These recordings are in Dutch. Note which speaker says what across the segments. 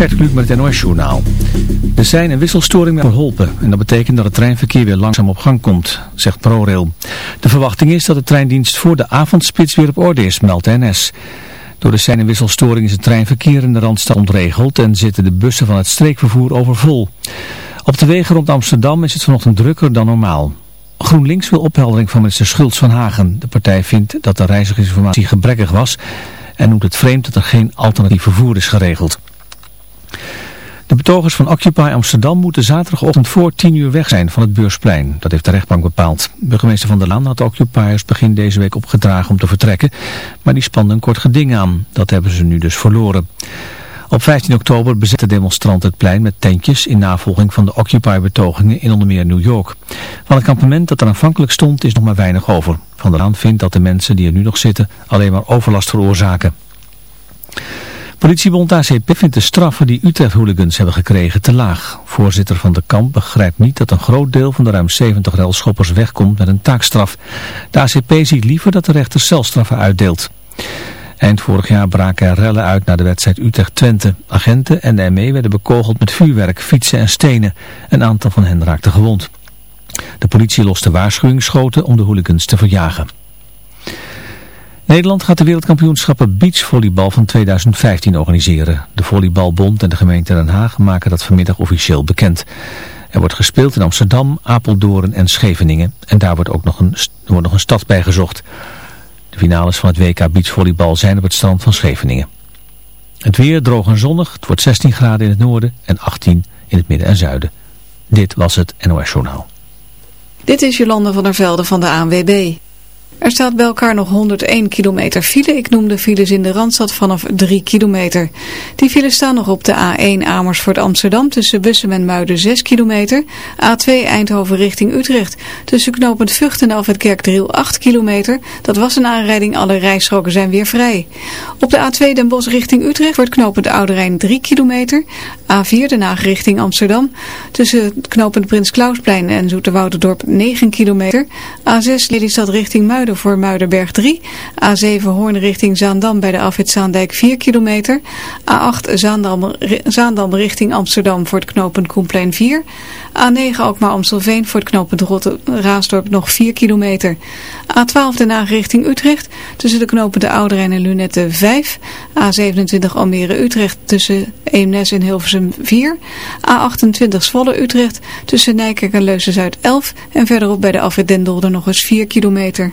Speaker 1: Gert Kluk met het NOS-journaal. Er zijn een wisselstoring verholpen en dat betekent dat het treinverkeer weer langzaam op gang komt, zegt ProRail. De verwachting is dat de treindienst voor de avondspits weer op orde is, meldt NS. Door de zijn- wisselstoring is het treinverkeer in de Randstad ontregeld en zitten de bussen van het streekvervoer overvol. Op de wegen rond Amsterdam is het vanochtend drukker dan normaal. GroenLinks wil opheldering van minister Schultz van Hagen. De partij vindt dat de reizigersinformatie gebrekkig was en noemt het vreemd dat er geen alternatief vervoer is geregeld. De betogers van Occupy Amsterdam moeten zaterdagochtend voor 10 uur weg zijn van het Beursplein. Dat heeft de rechtbank bepaald. Burgemeester Van der Laan had de Occupiers begin deze week opgedragen om te vertrekken, maar die spande een kort geding aan. Dat hebben ze nu dus verloren. Op 15 oktober bezetten demonstranten het plein met tentjes in navolging van de Occupy-betogingen in onder meer New York. Van het kampement dat er aanvankelijk stond is nog maar weinig over. Van der Laan vindt dat de mensen die er nu nog zitten alleen maar overlast veroorzaken. Politiebond ACP vindt de straffen die Utrecht-hooligans hebben gekregen te laag. Voorzitter van de kamp begrijpt niet dat een groot deel van de ruim 70 relschoppers wegkomt met een taakstraf. De ACP ziet liever dat de rechter celstraffen uitdeelt. Eind vorig jaar braken er rellen uit na de wedstrijd Utrecht-Twente. Agenten en de ME werden bekogeld met vuurwerk, fietsen en stenen. Een aantal van hen raakte gewond. De politie loste waarschuwingsschoten om de hooligans te verjagen. Nederland gaat de wereldkampioenschappen beachvolleybal van 2015 organiseren. De Volleybalbond en de gemeente Den Haag maken dat vanmiddag officieel bekend. Er wordt gespeeld in Amsterdam, Apeldoorn en Scheveningen. En daar wordt ook nog een, nog een stad bij gezocht. De finales van het WK beachvolleybal zijn op het strand van Scheveningen. Het weer droog en zonnig. Het wordt 16 graden in het noorden en 18 in het midden en zuiden. Dit was het NOS Journaal.
Speaker 2: Dit is Jolande van der Velde van de ANWB. Er staat bij elkaar nog 101 kilometer file. Ik noem de files in de Randstad vanaf 3 kilometer. Die files staan nog op de A1 Amersfoort Amsterdam tussen Bussum en Muiden 6 kilometer. A2 Eindhoven richting Utrecht tussen knooppunt Vught en Kerkdriel 8 kilometer. Dat was een aanrijding, alle rijstroken zijn weer vrij. Op de A2 Den Bosch richting Utrecht wordt knooppunt Oude Rijn 3 kilometer. A4 Den Haag richting Amsterdam tussen knooppunt Prins Klausplein en Zoeterwouderdorp 9 kilometer. A6 Lelystad richting Muiden voor Muidenberg 3. A7 Hoorn richting Zaandam bij de afwit Zaandijk 4 kilometer. A8 Zaandam, Zaandam richting Amsterdam voor het knooppunt Koenplein 4. A9 Alkmaar Amstelveen voor het knooppunt Rotte Raasdorp nog 4 kilometer. A12 Den Haag richting Utrecht tussen de knooppunten Ouderijn en Lunette 5. A27 Almere Utrecht tussen Eemnes en Hilversum 4. A28 Zwolle Utrecht tussen Nijkerk en Leusen-Zuid 11. En verderop bij de afwit Den Dolder nog eens 4 kilometer.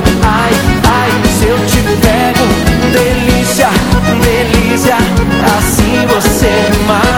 Speaker 3: pego, ai, ai, se eu te pego, delícia, delícia, assim você me mata.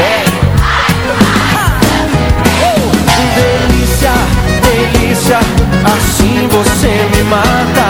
Speaker 3: Uh! Delícia, delícia, assim você me mata.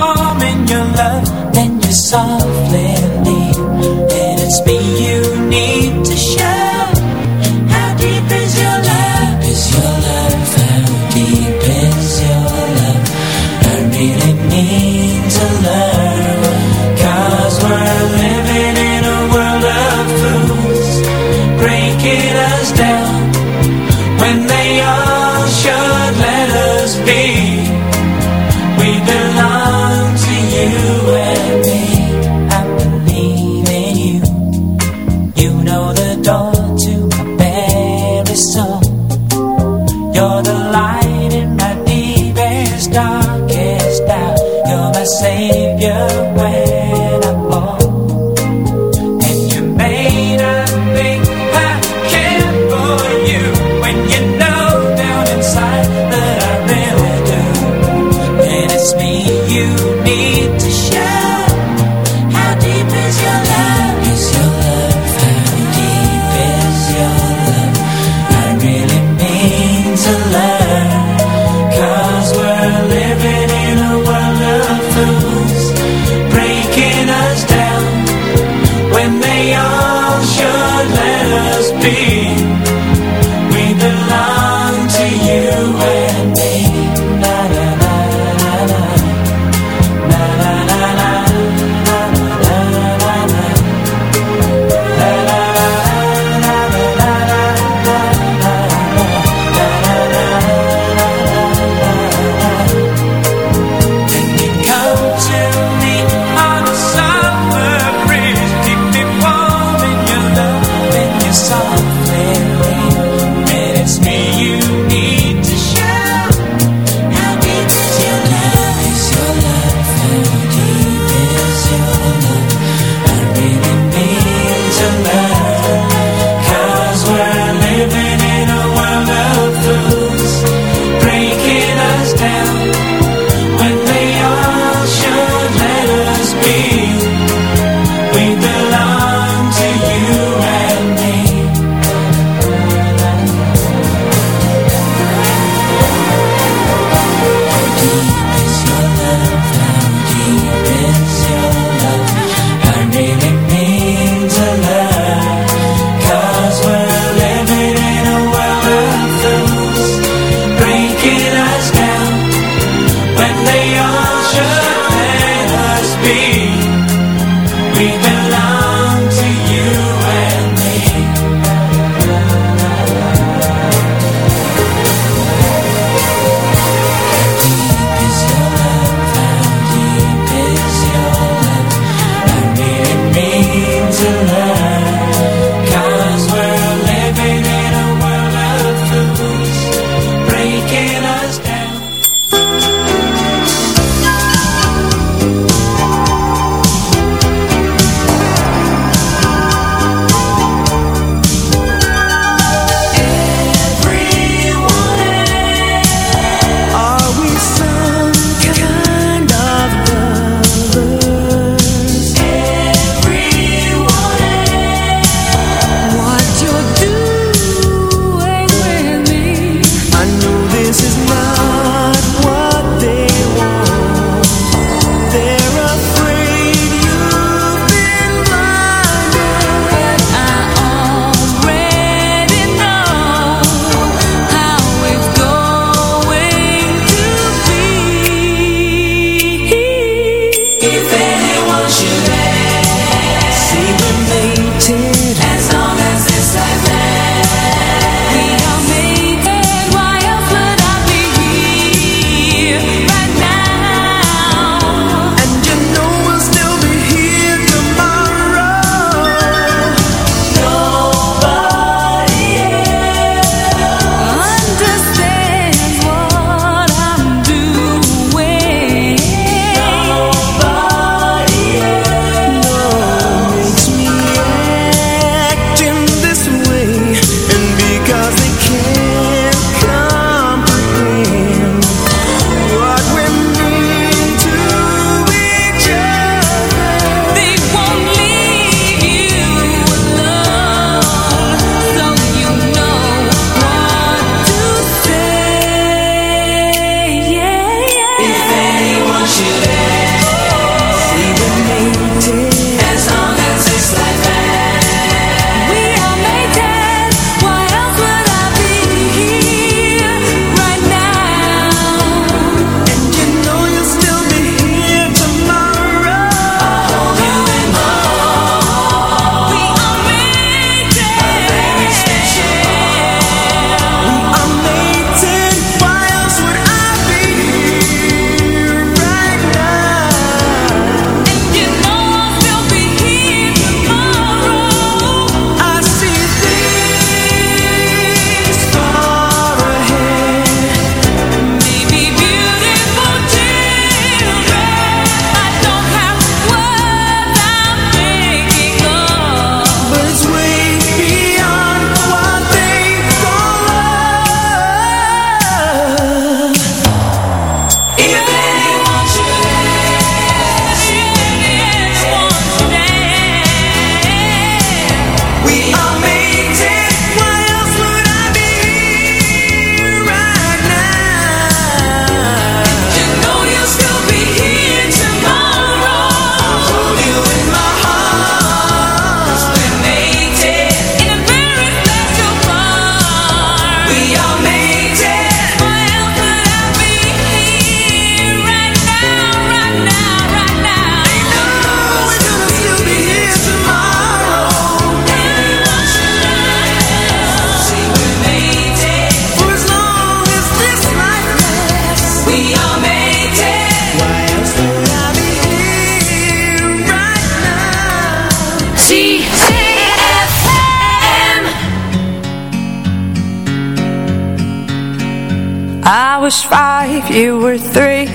Speaker 4: warm in your love, then you softly leave. And it's me you need.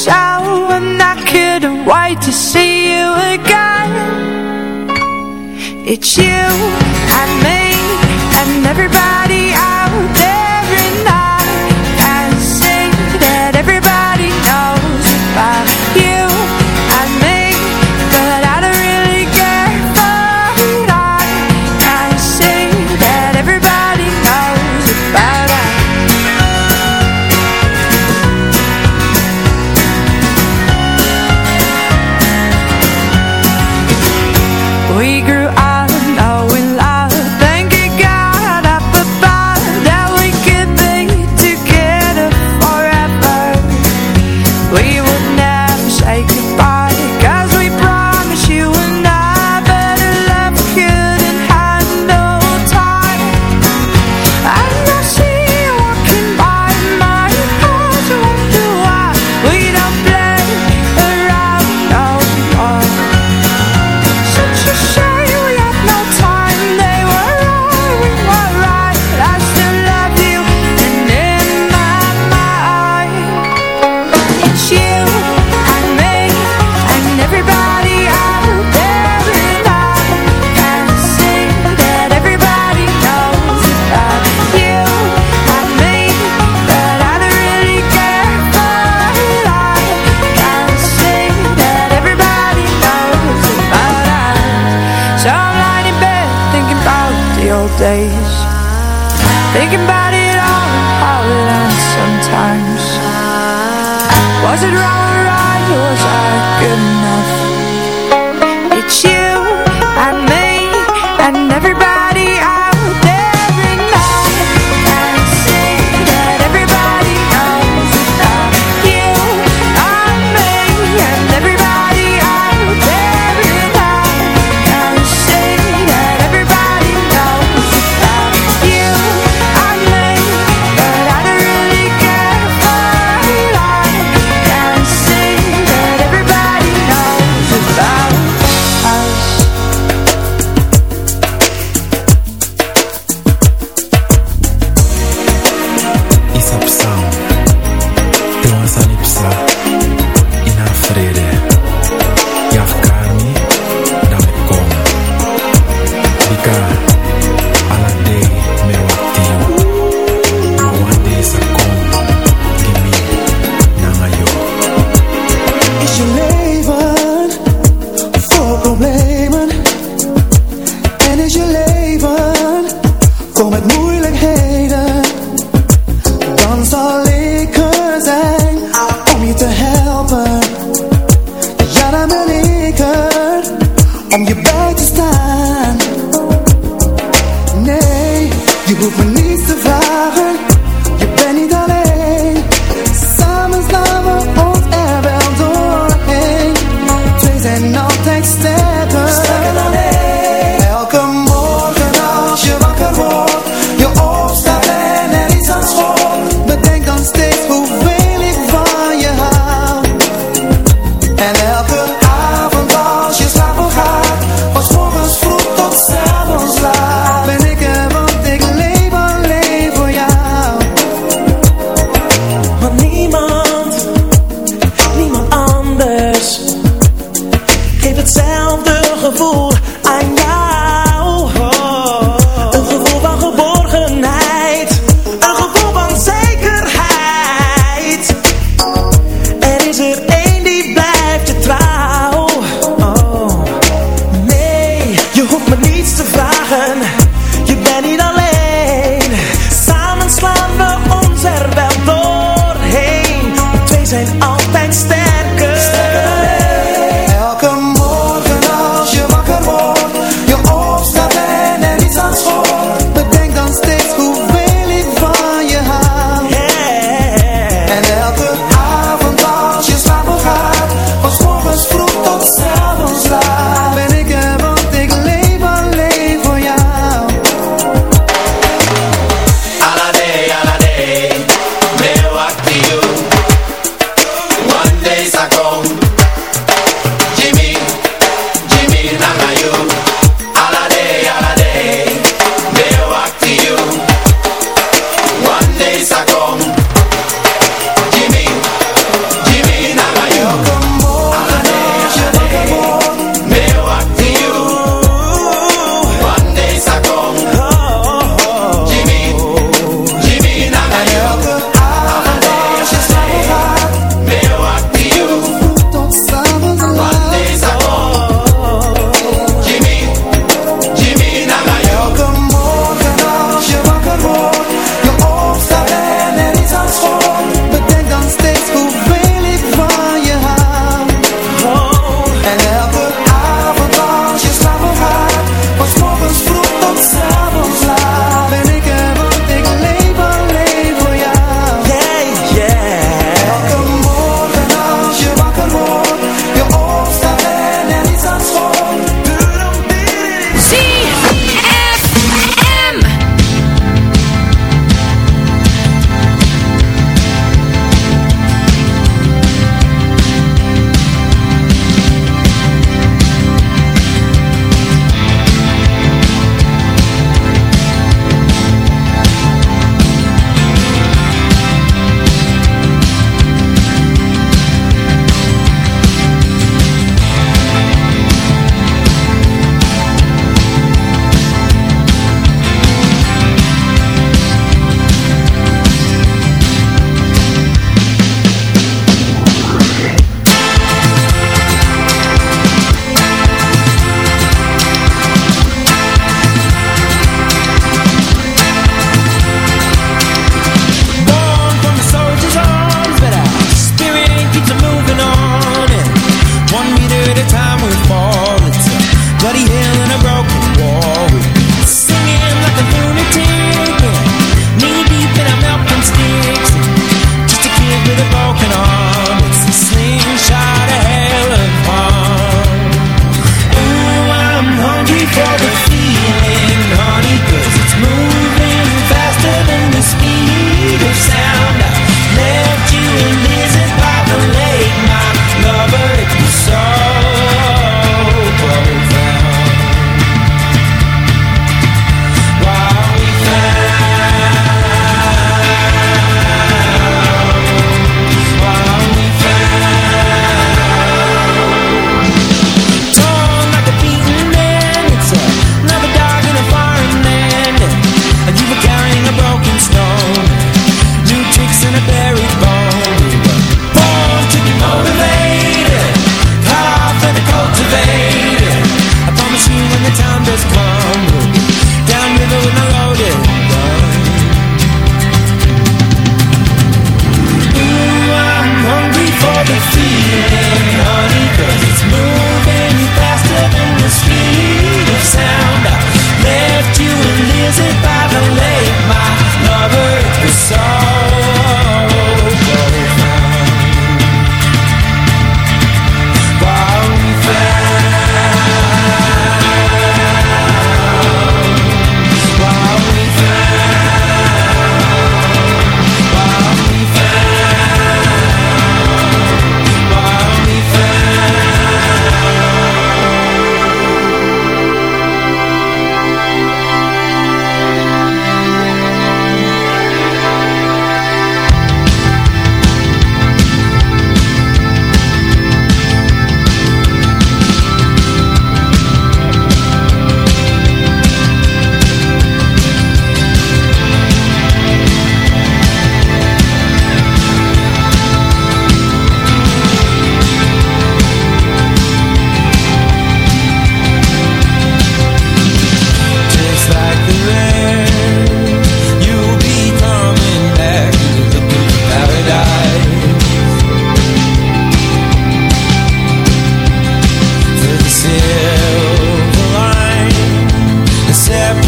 Speaker 5: wish I when I couldn't wait to see you again. It's you and me and everybody.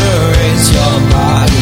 Speaker 4: Raise your body.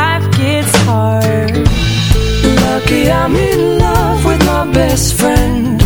Speaker 4: best friend.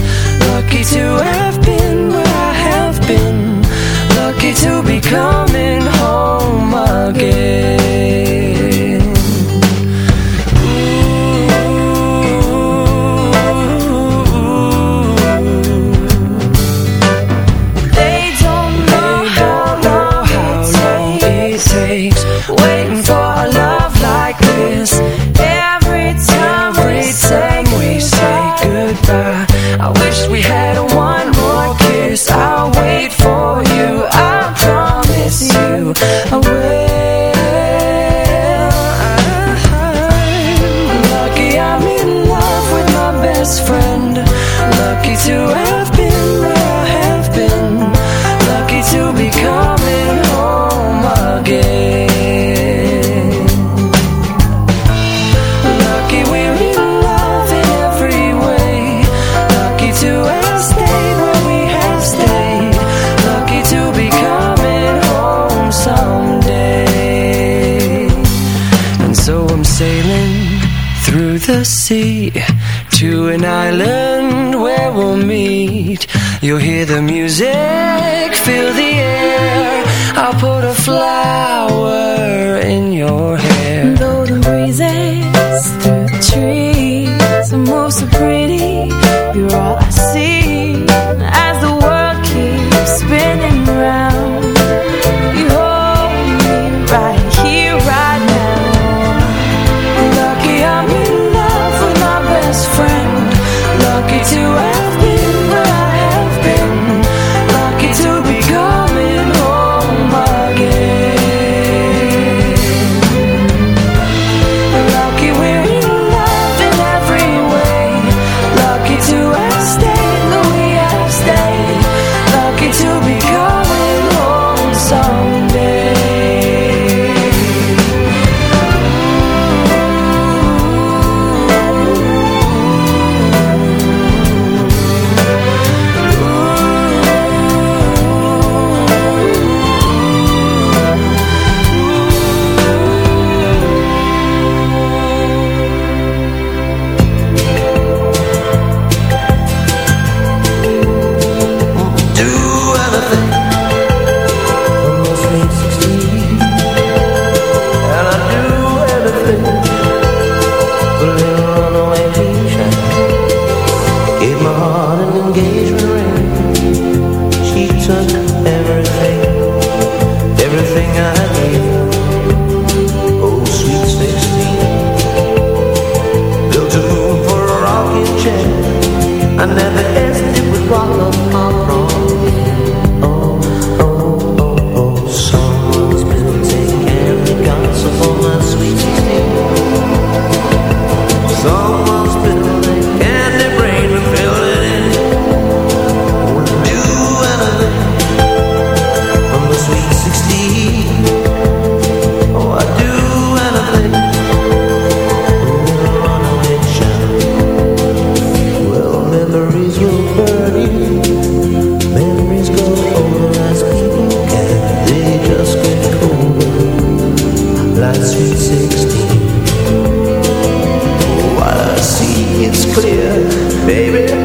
Speaker 6: 16 Oh, I see it's clear, baby.